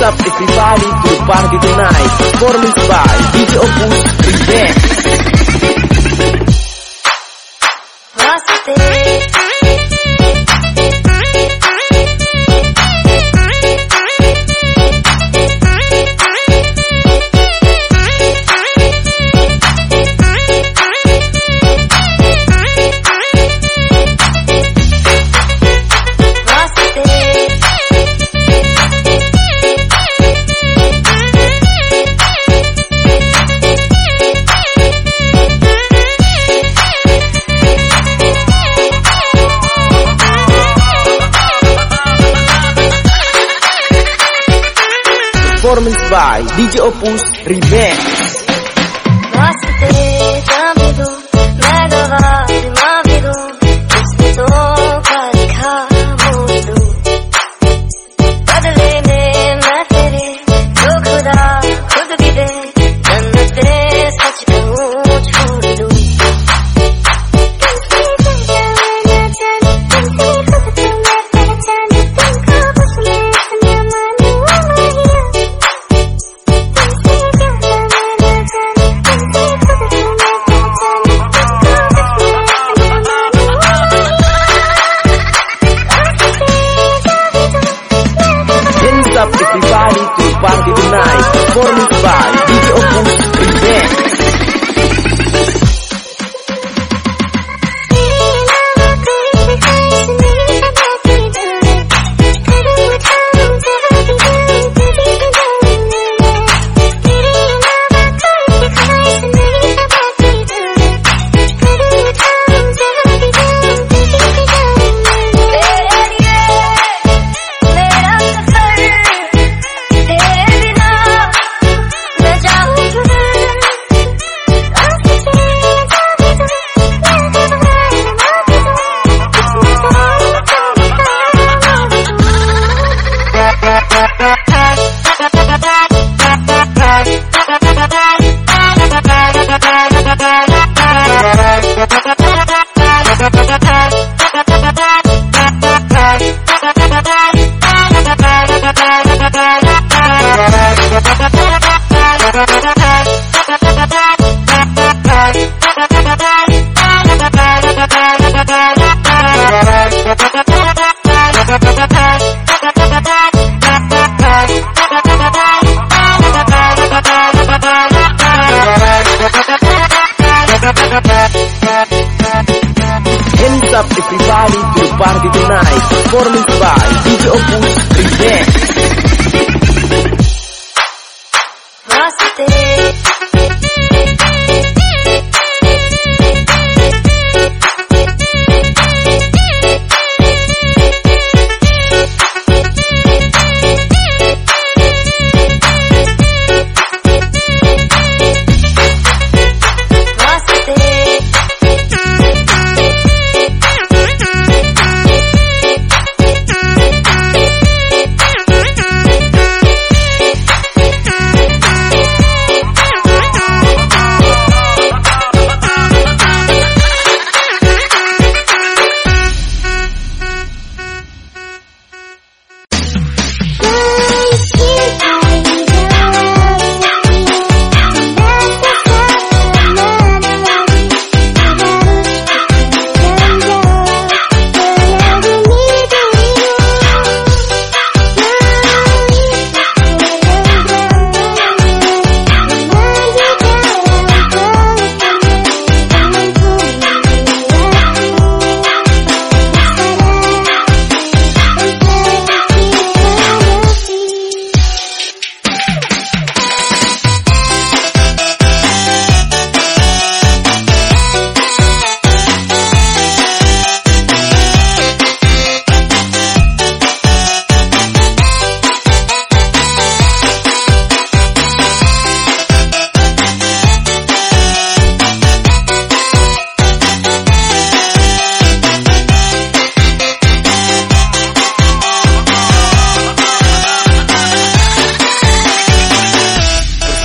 What's up do to the party tonight Performance by DJ Opus Remix Você by DJ Opus Remix. Friday tonight. Performance by DJ Opus Remix. Positive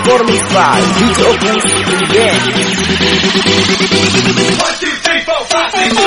Performance by DJ Opus. One, two, three, four, five, six,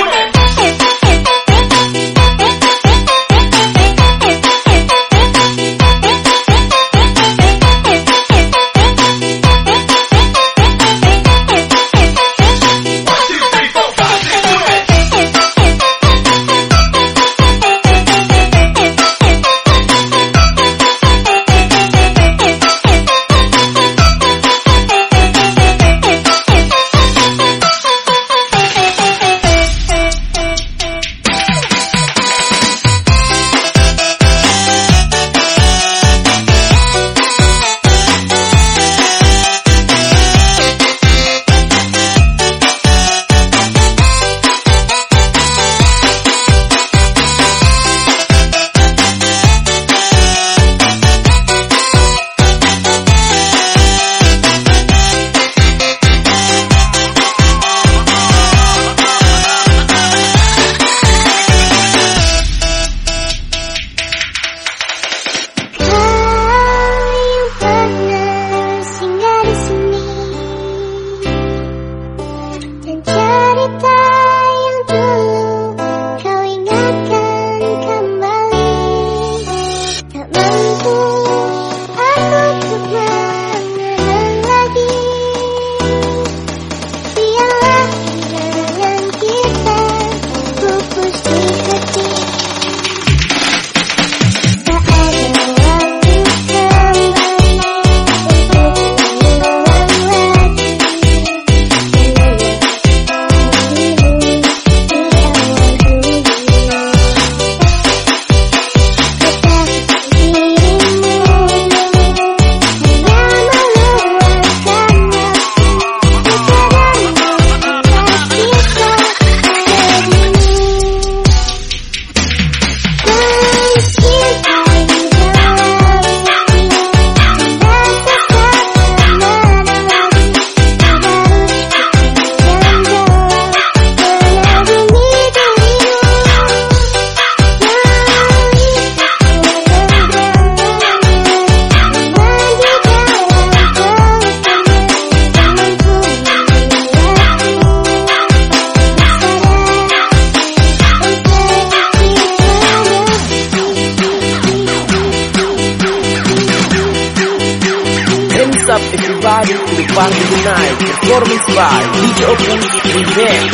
party to the party tonight. Performance by DJ Open Revenge.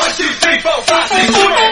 One, two, three, four, five, six, seven.